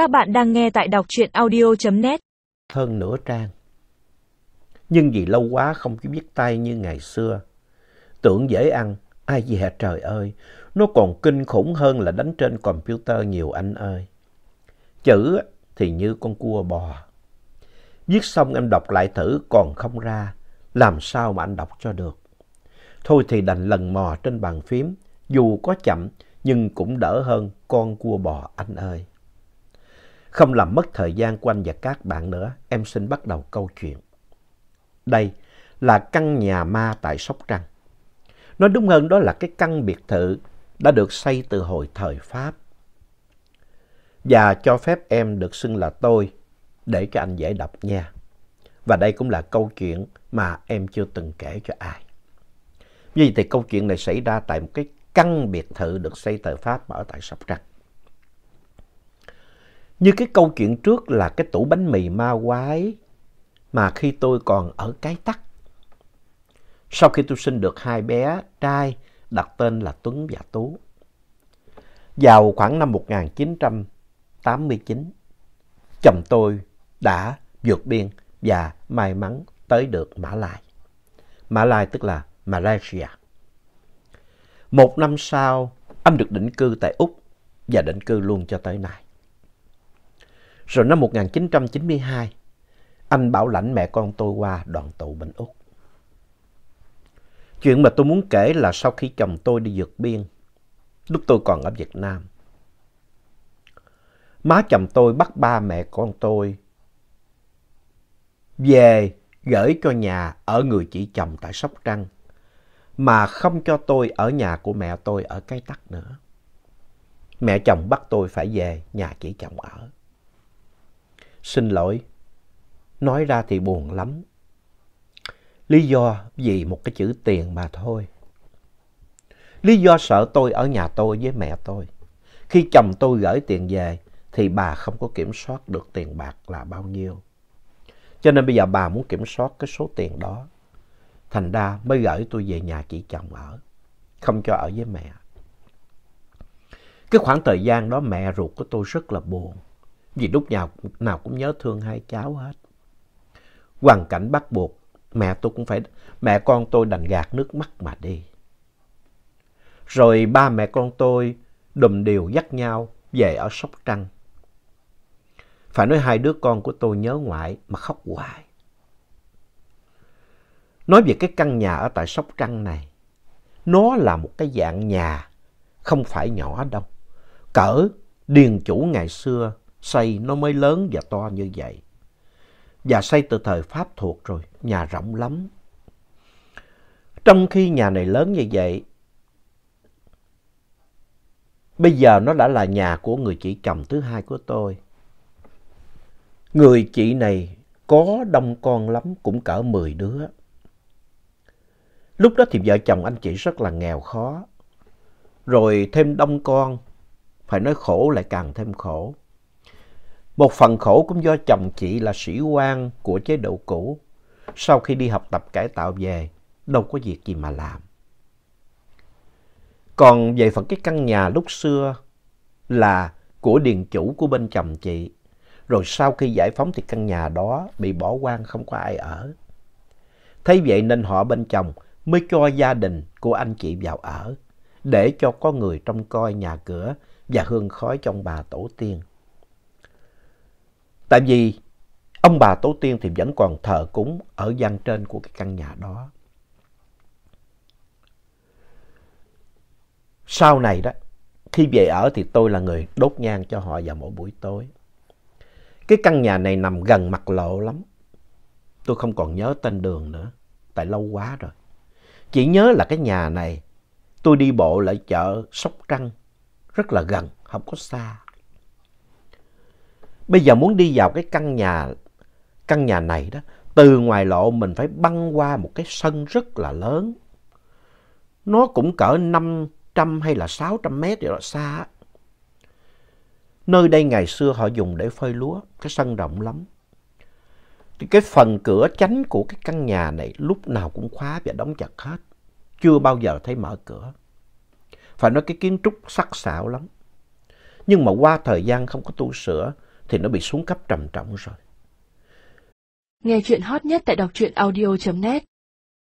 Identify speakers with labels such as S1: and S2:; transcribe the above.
S1: Các bạn đang nghe tại đọc truyện audio.net
S2: hơn nửa trang. Nhưng vì lâu quá không có biết tay như ngày xưa. Tưởng dễ ăn, ai dè trời ơi, nó còn kinh khủng hơn là đánh trên computer nhiều anh ơi. Chữ thì như con cua bò. Viết xong em đọc lại thử còn không ra, làm sao mà anh đọc cho được. Thôi thì đành lần mò trên bàn phím, dù có chậm nhưng cũng đỡ hơn con cua bò anh ơi. Không làm mất thời gian của anh và các bạn nữa, em xin bắt đầu câu chuyện. Đây là căn nhà ma tại Sóc Trăng. Nói đúng hơn đó là cái căn biệt thự đã được xây từ hồi thời Pháp. Và cho phép em được xưng là tôi để cho anh dễ đọc nha. Và đây cũng là câu chuyện mà em chưa từng kể cho ai. Vì thì câu chuyện này xảy ra tại một cái căn biệt thự được xây từ Pháp ở tại Sóc Trăng. Như cái câu chuyện trước là cái tủ bánh mì ma quái mà khi tôi còn ở cái tắc. Sau khi tôi sinh được hai bé trai đặt tên là Tuấn và Tú. Vào khoảng năm 1989, chồng tôi đã vượt biên và may mắn tới được Mã Lai. Mã Lai tức là Malaysia. Một năm sau, anh được định cư tại Úc và định cư luôn cho tới nay. Rồi năm 1992, anh bảo lãnh mẹ con tôi qua đoàn tụ bên Úc. Chuyện mà tôi muốn kể là sau khi chồng tôi đi vượt biên, lúc tôi còn ở Việt Nam. Má chồng tôi bắt ba mẹ con tôi về gửi cho nhà ở người chị chồng tại Sóc Trăng, mà không cho tôi ở nhà của mẹ tôi ở cái tắc nữa. Mẹ chồng bắt tôi phải về nhà chị chồng ở. Xin lỗi, nói ra thì buồn lắm. Lý do vì một cái chữ tiền mà thôi. Lý do sợ tôi ở nhà tôi với mẹ tôi. Khi chồng tôi gửi tiền về thì bà không có kiểm soát được tiền bạc là bao nhiêu. Cho nên bây giờ bà muốn kiểm soát cái số tiền đó. Thành ra mới gửi tôi về nhà chị chồng ở. Không cho ở với mẹ. Cái khoảng thời gian đó mẹ ruột của tôi rất là buồn. Vì lúc nào, nào cũng nhớ thương hai cháu hết. Hoàn cảnh bắt buộc, mẹ tôi cũng phải, mẹ con tôi đành gạt nước mắt mà đi. Rồi ba mẹ con tôi đùm đều dắt nhau về ở Sóc Trăng. Phải nói hai đứa con của tôi nhớ ngoại mà khóc hoài. Nói về cái căn nhà ở tại Sóc Trăng này, nó là một cái dạng nhà không phải nhỏ đâu. Cỡ điền chủ ngày xưa xây nó mới lớn và to như vậy. Và xây từ thời Pháp thuộc rồi, nhà rộng lắm. Trong khi nhà này lớn như vậy, bây giờ nó đã là nhà của người chị chồng thứ hai của tôi. Người chị này có đông con lắm, cũng cỡ 10 đứa. Lúc đó thì vợ chồng anh chị rất là nghèo khó. Rồi thêm đông con, phải nói khổ lại càng thêm khổ. Một phần khổ cũng do chồng chị là sĩ quan của chế độ cũ. Sau khi đi học tập cải tạo về, đâu có việc gì mà làm. Còn về phần cái căn nhà lúc xưa là của điền chủ của bên chồng chị. Rồi sau khi giải phóng thì căn nhà đó bị bỏ hoang không có ai ở. Thế vậy nên họ bên chồng mới cho gia đình của anh chị vào ở. Để cho có người trông coi nhà cửa và hương khói trong bà tổ tiên. Tại vì ông bà tổ tiên thì vẫn còn thờ cúng ở gian trên của cái căn nhà đó. Sau này đó, khi về ở thì tôi là người đốt nhang cho họ vào mỗi buổi tối. Cái căn nhà này nằm gần mặt lộ lắm. Tôi không còn nhớ tên đường nữa, tại lâu quá rồi. Chỉ nhớ là cái nhà này, tôi đi bộ lại chợ Sóc Trăng, rất là gần, không có xa. Bây giờ muốn đi vào cái căn nhà, căn nhà này đó, từ ngoài lộ mình phải băng qua một cái sân rất là lớn. Nó cũng cỡ 500 hay là 600 mét rồi đó, xa. Nơi đây ngày xưa họ dùng để phơi lúa, cái sân rộng lắm. Thì cái phần cửa chánh của cái căn nhà này lúc nào cũng khóa và đóng chặt hết. Chưa bao giờ thấy mở cửa. Phải nói cái kiến trúc sắc sảo lắm. Nhưng mà qua thời gian không có tu sửa, thì nó bị xuống cấp trầm trọng rồi.
S1: Nghe chuyện hot nhất tại đọc truyện audio.net